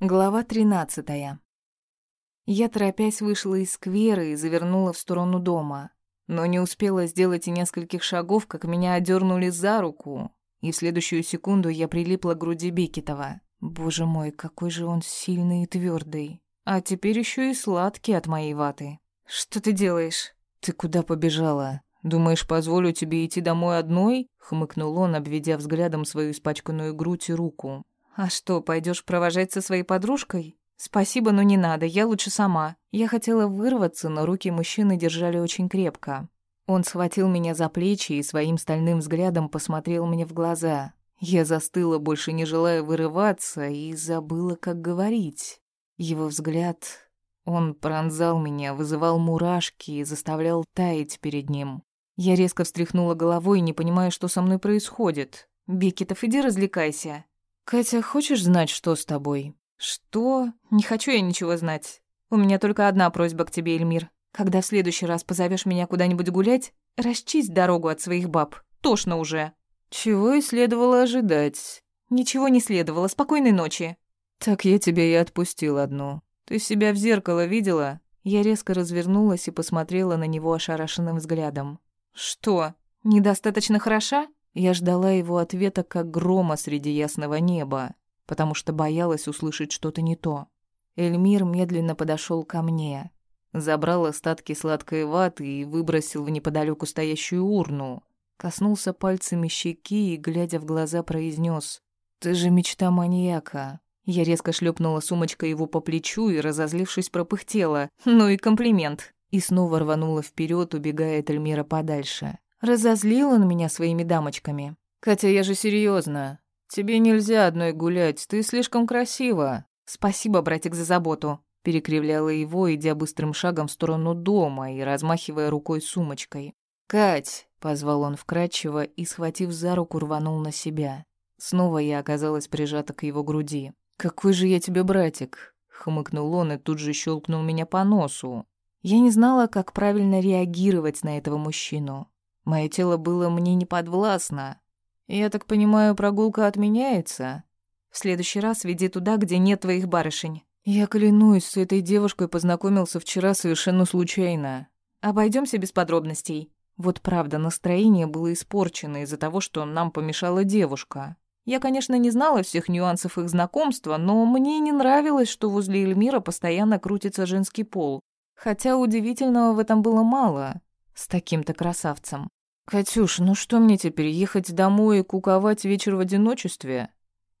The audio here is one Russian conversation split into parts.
Глава 13. Я, торопясь, вышла из сквера и завернула в сторону дома. Но не успела сделать и нескольких шагов, как меня одернули за руку, и в следующую секунду я прилипла к груди Бекетова. Боже мой, какой же он сильный и твердый. А теперь еще и сладкий от моей ваты. «Что ты делаешь?» «Ты куда побежала? Думаешь, позволю тебе идти домой одной?» — хмыкнул он, обведя взглядом свою испачканную грудь и руку. «А что, пойдешь провожать со своей подружкой?» «Спасибо, но не надо, я лучше сама». Я хотела вырваться, но руки мужчины держали очень крепко. Он схватил меня за плечи и своим стальным взглядом посмотрел мне в глаза. Я застыла, больше не желая вырываться, и забыла, как говорить. Его взгляд... Он пронзал меня, вызывал мурашки и заставлял таять перед ним. Я резко встряхнула головой, не понимая, что со мной происходит. «Бекетов, иди развлекайся». «Катя, хочешь знать, что с тобой?» «Что? Не хочу я ничего знать. У меня только одна просьба к тебе, Эльмир. Когда в следующий раз позовешь меня куда-нибудь гулять, расчисть дорогу от своих баб. Тошно уже». «Чего и следовало ожидать?» «Ничего не следовало. Спокойной ночи». «Так я тебя и отпустил одну. Ты себя в зеркало видела?» Я резко развернулась и посмотрела на него ошарашенным взглядом. «Что, недостаточно хороша?» Я ждала его ответа как грома среди ясного неба, потому что боялась услышать что-то не то. Эльмир медленно подошел ко мне, забрал остатки сладкой ваты и выбросил в неподалеку стоящую урну. Коснулся пальцами щеки и, глядя в глаза, произнес: «Ты же мечта маньяка». Я резко шлепнула сумочкой его по плечу и, разозлившись, пропыхтела. «Ну и комплимент!» И снова рванула вперед, убегая от Эльмира подальше. Разозлил он меня своими дамочками. «Катя, я же серьезно. Тебе нельзя одной гулять, ты слишком красива». «Спасибо, братик, за заботу», — перекривляла его, идя быстрым шагом в сторону дома и размахивая рукой сумочкой. «Кать», — позвал он вкрадчиво и, схватив за руку, рванул на себя. Снова я оказалась прижата к его груди. «Какой же я тебе братик?» — хмыкнул он и тут же щелкнул меня по носу. Я не знала, как правильно реагировать на этого мужчину. Мое тело было мне неподвластно. Я так понимаю, прогулка отменяется? В следующий раз веди туда, где нет твоих барышень. Я клянусь, с этой девушкой познакомился вчера совершенно случайно. Обойдемся без подробностей. Вот правда, настроение было испорчено из-за того, что нам помешала девушка. Я, конечно, не знала всех нюансов их знакомства, но мне не нравилось, что возле Эльмира постоянно крутится женский пол. Хотя удивительного в этом было мало с таким-то красавцем. «Катюш, ну что мне теперь, ехать домой и куковать вечер в одиночестве?»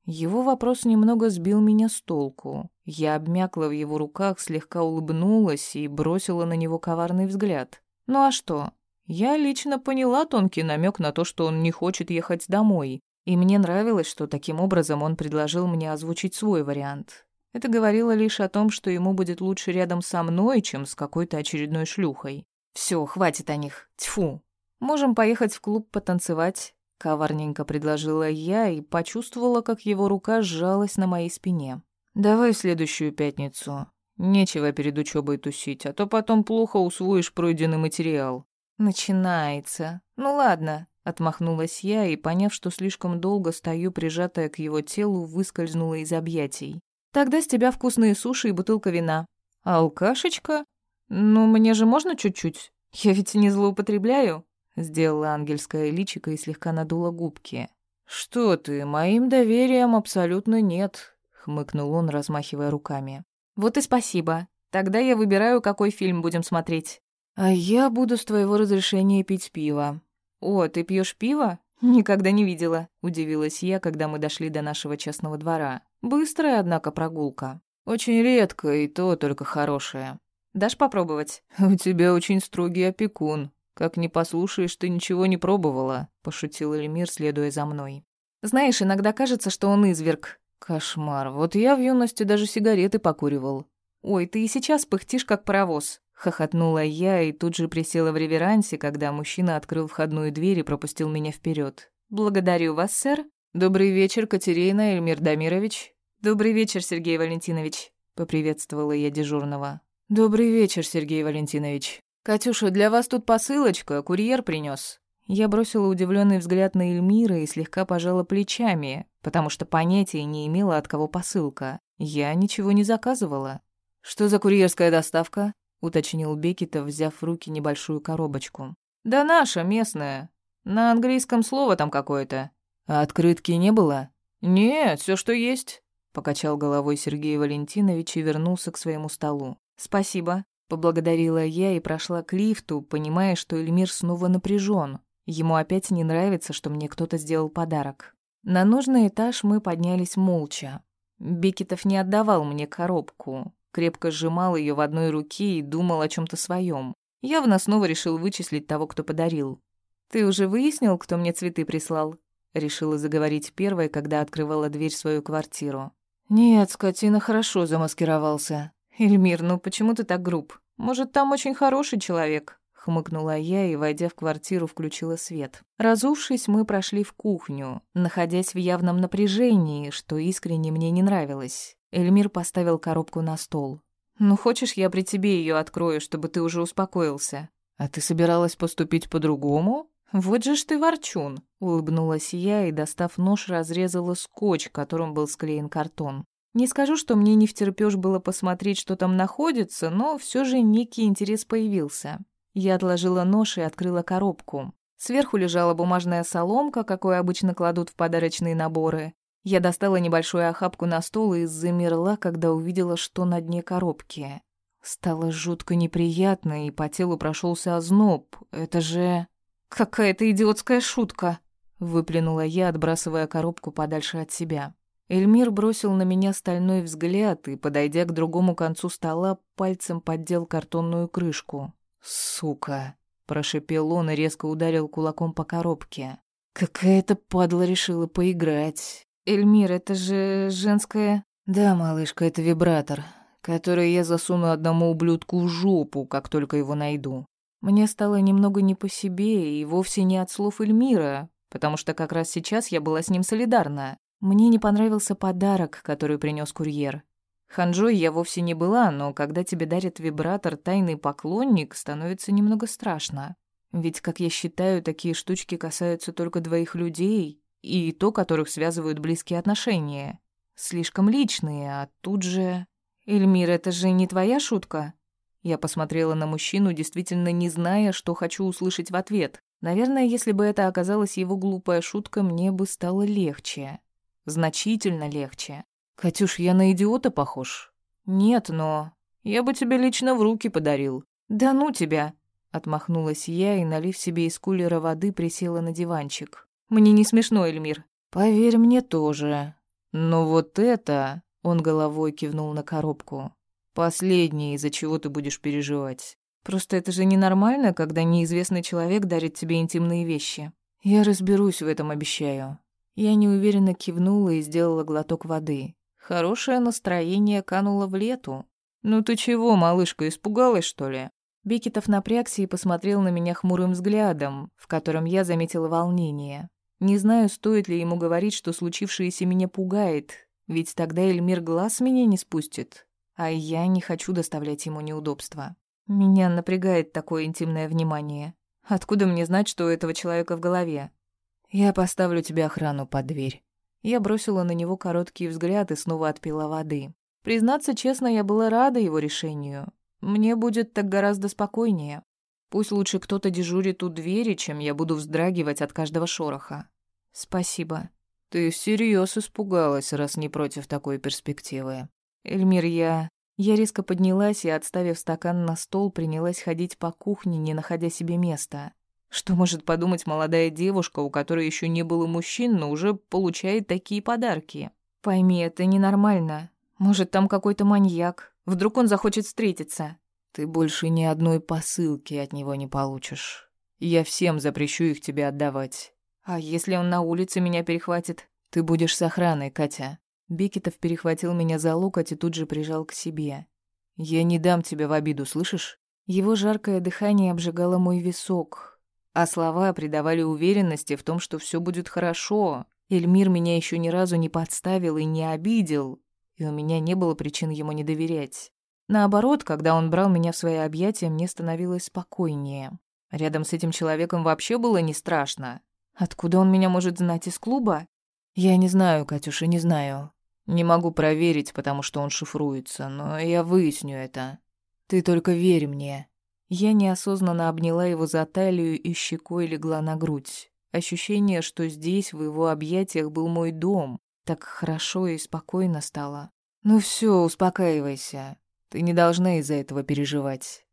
Его вопрос немного сбил меня с толку. Я обмякла в его руках, слегка улыбнулась и бросила на него коварный взгляд. «Ну а что? Я лично поняла тонкий намек на то, что он не хочет ехать домой, и мне нравилось, что таким образом он предложил мне озвучить свой вариант. Это говорило лишь о том, что ему будет лучше рядом со мной, чем с какой-то очередной шлюхой. Все, хватит о них. Тьфу, «Можем поехать в клуб потанцевать», — коварненько предложила я и почувствовала, как его рука сжалась на моей спине. «Давай в следующую пятницу. Нечего перед учебой тусить, а то потом плохо усвоишь пройденный материал». «Начинается. Ну ладно», — отмахнулась я и, поняв, что слишком долго стою, прижатая к его телу, выскользнула из объятий. «Тогда с тебя вкусные суши и бутылка вина». «Алкашечка? Ну, мне же можно чуть-чуть? Я ведь не злоупотребляю». Сделала ангельское личико и слегка надула губки. «Что ты, моим доверием абсолютно нет», — хмыкнул он, размахивая руками. «Вот и спасибо. Тогда я выбираю, какой фильм будем смотреть». «А я буду с твоего разрешения пить пиво». «О, ты пьешь пиво?» «Никогда не видела», — удивилась я, когда мы дошли до нашего частного двора. «Быстрая, однако, прогулка». «Очень редко, и то только хорошая». «Дашь попробовать?» «У тебя очень строгий опекун», «Как не послушаешь, ты ничего не пробовала», — пошутил Эльмир, следуя за мной. «Знаешь, иногда кажется, что он изверг». «Кошмар. Вот я в юности даже сигареты покуривал». «Ой, ты и сейчас пыхтишь, как паровоз», — хохотнула я и тут же присела в реверансе, когда мужчина открыл входную дверь и пропустил меня вперед. «Благодарю вас, сэр». «Добрый вечер, Катерина Эльмир Дамирович». «Добрый вечер, Сергей Валентинович», — поприветствовала я дежурного. «Добрый вечер, Сергей Валентинович», «Катюша, для вас тут посылочка, курьер принес. Я бросила удивленный взгляд на Эльмира и слегка пожала плечами, потому что понятия не имела, от кого посылка. Я ничего не заказывала. Что за курьерская доставка? уточнил Бекетов, взяв в руки небольшую коробочку. Да наша, местная. На английском слово там какое-то. А открытки не было? Нет, все, что есть. Покачал головой Сергей Валентинович и вернулся к своему столу. Спасибо. Поблагодарила я и прошла к лифту, понимая, что Эльмир снова напряжен. Ему опять не нравится, что мне кто-то сделал подарок. На нужный этаж мы поднялись молча. Бекетов не отдавал мне коробку, крепко сжимал ее в одной руке и думал о чем то своем. Явно снова решил вычислить того, кто подарил. «Ты уже выяснил, кто мне цветы прислал?» Решила заговорить первой, когда открывала дверь в свою квартиру. «Нет, скотина хорошо замаскировался», «Эльмир, ну почему ты так груб? Может, там очень хороший человек?» Хмыкнула я и, войдя в квартиру, включила свет. Разувшись, мы прошли в кухню, находясь в явном напряжении, что искренне мне не нравилось. Эльмир поставил коробку на стол. «Ну, хочешь, я при тебе ее открою, чтобы ты уже успокоился?» «А ты собиралась поступить по-другому?» «Вот же ж ты ворчун!» — улыбнулась я и, достав нож, разрезала скотч, которым был склеен картон. Не скажу, что мне не втерпёшь было посмотреть, что там находится, но все же некий интерес появился. Я отложила нож и открыла коробку. Сверху лежала бумажная соломка, какой обычно кладут в подарочные наборы. Я достала небольшую охапку на стол и замерла, когда увидела, что на дне коробки. Стало жутко неприятно, и по телу прошелся озноб. Это же... «Какая-то идиотская шутка!» — выплюнула я, отбрасывая коробку подальше от себя. Эльмир бросил на меня стальной взгляд и, подойдя к другому концу стола, пальцем поддел картонную крышку. «Сука!» — прошипел он и резко ударил кулаком по коробке. «Какая-то падла решила поиграть. Эльмир, это же женская...» «Да, малышка, это вибратор, который я засуну одному ублюдку в жопу, как только его найду». Мне стало немного не по себе, и вовсе не от слов Эльмира, потому что как раз сейчас я была с ним солидарна. Мне не понравился подарок, который принес курьер. Ханжой я вовсе не была, но когда тебе дарит вибратор тайный поклонник, становится немного страшно. Ведь, как я считаю, такие штучки касаются только двоих людей, и то, которых связывают близкие отношения. Слишком личные, а тут же... «Эльмир, это же не твоя шутка?» Я посмотрела на мужчину, действительно не зная, что хочу услышать в ответ. Наверное, если бы это оказалась его глупая шутка, мне бы стало легче. Значительно легче. Катюш, я на идиота похож? Нет, но... Я бы тебе лично в руки подарил. Да ну тебя! Отмахнулась я и, налив себе из кулера воды, присела на диванчик. Мне не смешно, Эльмир. Поверь мне тоже. Но вот это... Он головой кивнул на коробку. Последнее, из-за чего ты будешь переживать. Просто это же ненормально, когда неизвестный человек дарит тебе интимные вещи. Я разберусь в этом, обещаю. Я неуверенно кивнула и сделала глоток воды. Хорошее настроение кануло в лету. «Ну ты чего, малышка, испугалась, что ли?» Бекетов напрягся и посмотрел на меня хмурым взглядом, в котором я заметила волнение. Не знаю, стоит ли ему говорить, что случившееся меня пугает, ведь тогда Эльмир глаз меня не спустит, а я не хочу доставлять ему неудобства. Меня напрягает такое интимное внимание. Откуда мне знать, что у этого человека в голове? «Я поставлю тебе охрану под дверь». Я бросила на него короткий взгляд и снова отпила воды. Признаться честно, я была рада его решению. Мне будет так гораздо спокойнее. Пусть лучше кто-то дежурит у двери, чем я буду вздрагивать от каждого шороха. Спасибо. Ты всерьез испугалась, раз не против такой перспективы. Эльмир, я... Я резко поднялась и, отставив стакан на стол, принялась ходить по кухне, не находя себе места. Что может подумать молодая девушка, у которой еще не было мужчин, но уже получает такие подарки? Пойми, это ненормально. Может, там какой-то маньяк. Вдруг он захочет встретиться. Ты больше ни одной посылки от него не получишь. Я всем запрещу их тебе отдавать. А если он на улице меня перехватит? Ты будешь с охраной, Катя. Бекетов перехватил меня за локоть и тут же прижал к себе. Я не дам тебя в обиду, слышишь? Его жаркое дыхание обжигало мой висок, а слова придавали уверенности в том, что все будет хорошо. Эльмир меня еще ни разу не подставил и не обидел, и у меня не было причин ему не доверять. Наоборот, когда он брал меня в свои объятия, мне становилось спокойнее. Рядом с этим человеком вообще было не страшно. Откуда он меня может знать из клуба? Я не знаю, Катюша, не знаю. Не могу проверить, потому что он шифруется, но я выясню это. Ты только верь мне». Я неосознанно обняла его за талию и щекой легла на грудь. Ощущение, что здесь, в его объятиях, был мой дом. Так хорошо и спокойно стало. «Ну все, успокаивайся. Ты не должна из-за этого переживать».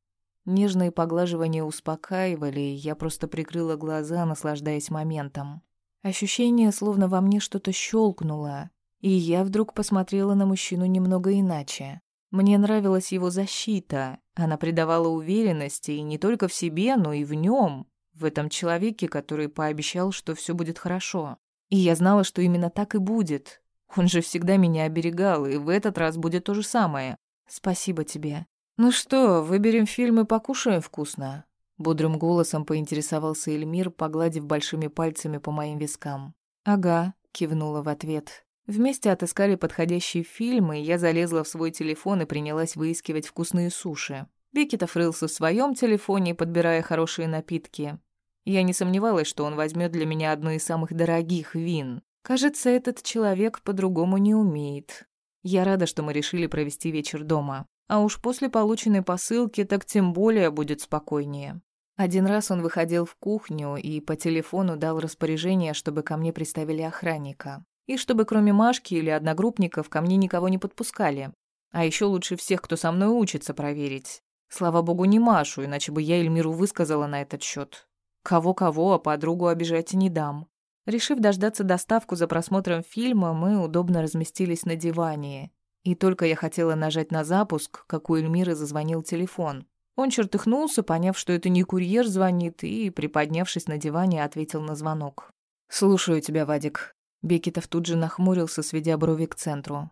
Нежные поглаживания успокаивали, и я просто прикрыла глаза, наслаждаясь моментом. Ощущение, словно во мне что-то щелкнуло, и я вдруг посмотрела на мужчину немного иначе. Мне нравилась его защита. Она придавала уверенности и не только в себе, но и в нем, в этом человеке, который пообещал, что все будет хорошо. И я знала, что именно так и будет. Он же всегда меня оберегал, и в этот раз будет то же самое. Спасибо тебе. Ну что, выберем фильм и покушаем вкусно? Бодрым голосом поинтересовался Эльмир, погладив большими пальцами по моим вискам. «Ага», — кивнула в ответ. Вместе отыскали подходящие фильмы, я залезла в свой телефон и принялась выискивать вкусные суши. Бекетов рылся в своем телефоне, подбирая хорошие напитки. Я не сомневалась, что он возьмет для меня одно из самых дорогих вин. Кажется, этот человек по-другому не умеет. Я рада, что мы решили провести вечер дома. А уж после полученной посылки так тем более будет спокойнее. Один раз он выходил в кухню и по телефону дал распоряжение, чтобы ко мне приставили охранника. И чтобы кроме Машки или одногруппников ко мне никого не подпускали. А еще лучше всех, кто со мной учится, проверить. Слава богу, не Машу, иначе бы я Эльмиру высказала на этот счет. Кого-кого, а подругу обижать не дам. Решив дождаться доставку за просмотром фильма, мы удобно разместились на диване. И только я хотела нажать на запуск, как у Эльмиры зазвонил телефон. Он чертыхнулся, поняв, что это не курьер звонит, и, приподнявшись на диване, ответил на звонок. «Слушаю тебя, Вадик», Бекетов тут же нахмурился, сведя брови к центру.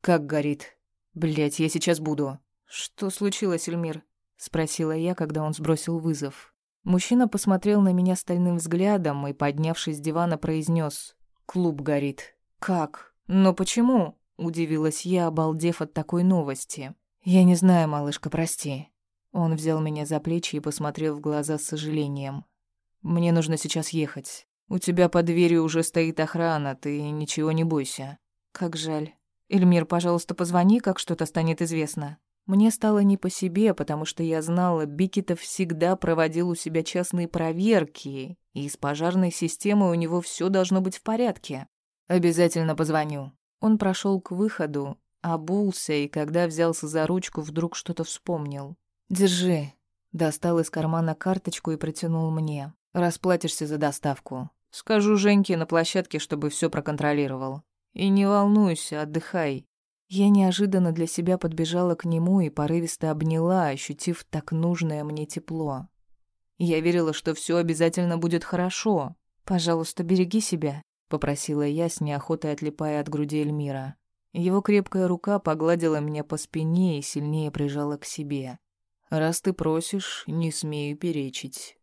«Как горит?» Блять, я сейчас буду». «Что случилось, Эльмир?» — спросила я, когда он сбросил вызов. Мужчина посмотрел на меня стальным взглядом и, поднявшись с дивана, произнес: «Клуб горит». «Как? Но почему?» — удивилась я, обалдев от такой новости. «Я не знаю, малышка, прости». Он взял меня за плечи и посмотрел в глаза с сожалением. «Мне нужно сейчас ехать. У тебя под дверью уже стоит охрана, ты ничего не бойся. Как жаль. Эльмир, пожалуйста, позвони, как что-то станет известно. Мне стало не по себе, потому что я знала, Бикетов всегда проводил у себя частные проверки, и с пожарной системой у него все должно быть в порядке. Обязательно позвоню. Он прошел к выходу, обулся, и когда взялся за ручку, вдруг что-то вспомнил. «Держи». Достал из кармана карточку и протянул мне. «Расплатишься за доставку. Скажу Женьке на площадке, чтобы все проконтролировал. И не волнуйся, отдыхай. Я неожиданно для себя подбежала к нему и порывисто обняла, ощутив так нужное мне тепло. Я верила, что все обязательно будет хорошо. Пожалуйста, береги себя, попросила я с неохотой отлипая от груди Эльмира. Его крепкая рука погладила меня по спине и сильнее прижала к себе. Раз ты просишь, не смею перечить.